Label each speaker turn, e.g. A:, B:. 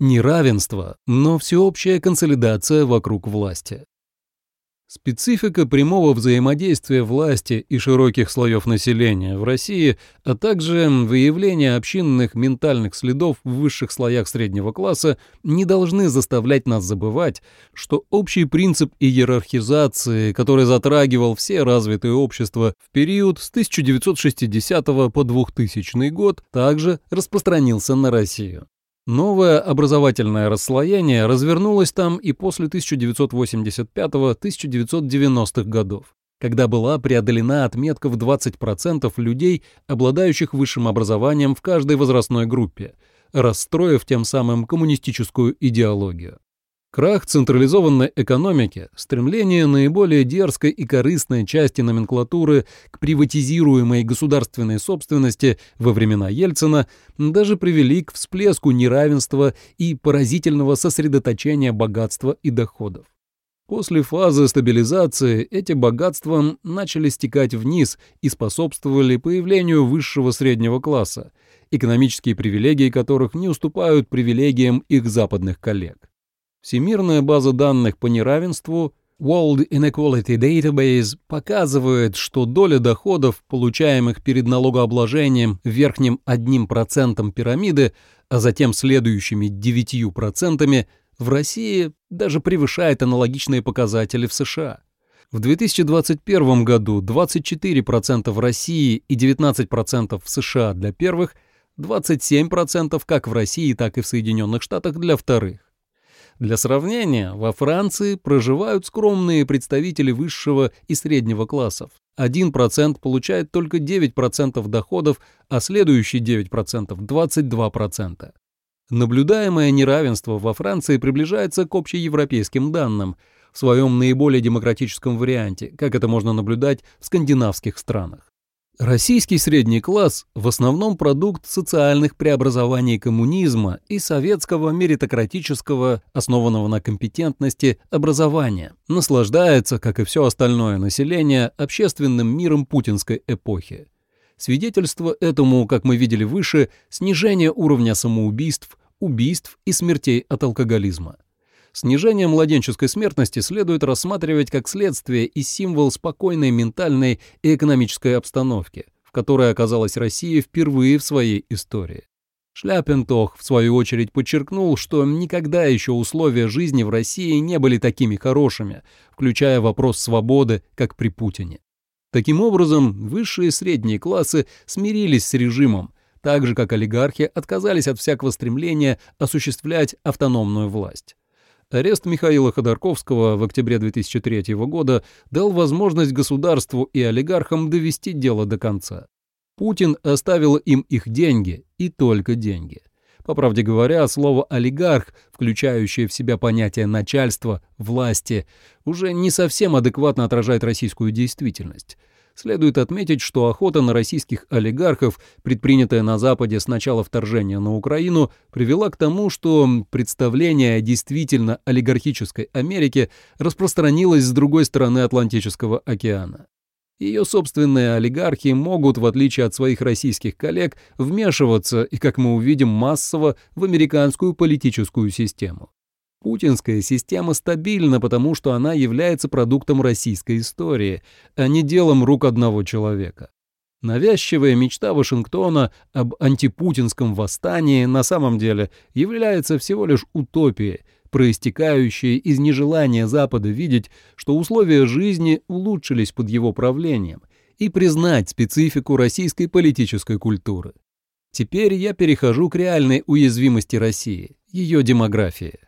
A: Не равенство, но всеобщая консолидация вокруг власти. Специфика прямого взаимодействия власти и широких слоев населения в России, а также выявление общинных ментальных следов в высших слоях среднего класса не должны заставлять нас забывать, что общий принцип иерархизации, который затрагивал все развитые общества в период с 1960 по 2000 год, также распространился на Россию. Новое образовательное расслоение развернулось там и после 1985-1990-х годов, когда была преодолена отметка в 20% людей, обладающих высшим образованием в каждой возрастной группе, расстроив тем самым коммунистическую идеологию. Крах централизованной экономики, стремление наиболее дерзкой и корыстной части номенклатуры к приватизируемой государственной собственности во времена Ельцина даже привели к всплеску неравенства и поразительного сосредоточения богатства и доходов. После фазы стабилизации эти богатства начали стекать вниз и способствовали появлению высшего среднего класса, экономические привилегии которых не уступают привилегиям их западных коллег. Всемирная база данных по неравенству World Inequality Database показывает, что доля доходов, получаемых перед налогообложением верхним 1% пирамиды, а затем следующими 9%, в России даже превышает аналогичные показатели в США. В 2021 году 24% в России и 19% в США для первых, 27% как в России, так и в Соединенных Штатах для вторых. Для сравнения, во Франции проживают скромные представители высшего и среднего классов. 1% получает только 9% доходов, а следующие 9% – 22%. Наблюдаемое неравенство во Франции приближается к общеевропейским данным в своем наиболее демократическом варианте, как это можно наблюдать в скандинавских странах. Российский средний класс в основном продукт социальных преобразований коммунизма и советского меритократического, основанного на компетентности, образования, наслаждается, как и все остальное население, общественным миром путинской эпохи. Свидетельство этому, как мы видели выше, снижение уровня самоубийств, убийств и смертей от алкоголизма. Снижение младенческой смертности следует рассматривать как следствие и символ спокойной ментальной и экономической обстановки, в которой оказалась Россия впервые в своей истории. Шляпентох, в свою очередь, подчеркнул, что никогда еще условия жизни в России не были такими хорошими, включая вопрос свободы, как при Путине. Таким образом, высшие и средние классы смирились с режимом, так же как олигархи отказались от всякого стремления осуществлять автономную власть. Арест Михаила Ходорковского в октябре 2003 года дал возможность государству и олигархам довести дело до конца. Путин оставил им их деньги и только деньги. По правде говоря, слово «олигарх», включающее в себя понятие начальства, власти, уже не совсем адекватно отражает российскую действительность. Следует отметить, что охота на российских олигархов, предпринятая на Западе с начала вторжения на Украину, привела к тому, что представление о действительно олигархической Америке распространилось с другой стороны Атлантического океана. Ее собственные олигархи могут, в отличие от своих российских коллег, вмешиваться и, как мы увидим, массово в американскую политическую систему. Путинская система стабильна, потому что она является продуктом российской истории, а не делом рук одного человека. Навязчивая мечта Вашингтона об антипутинском восстании на самом деле является всего лишь утопией, проистекающей из нежелания Запада видеть, что условия жизни улучшились под его правлением, и признать специфику российской политической культуры. Теперь я перехожу к реальной уязвимости России, ее демографии.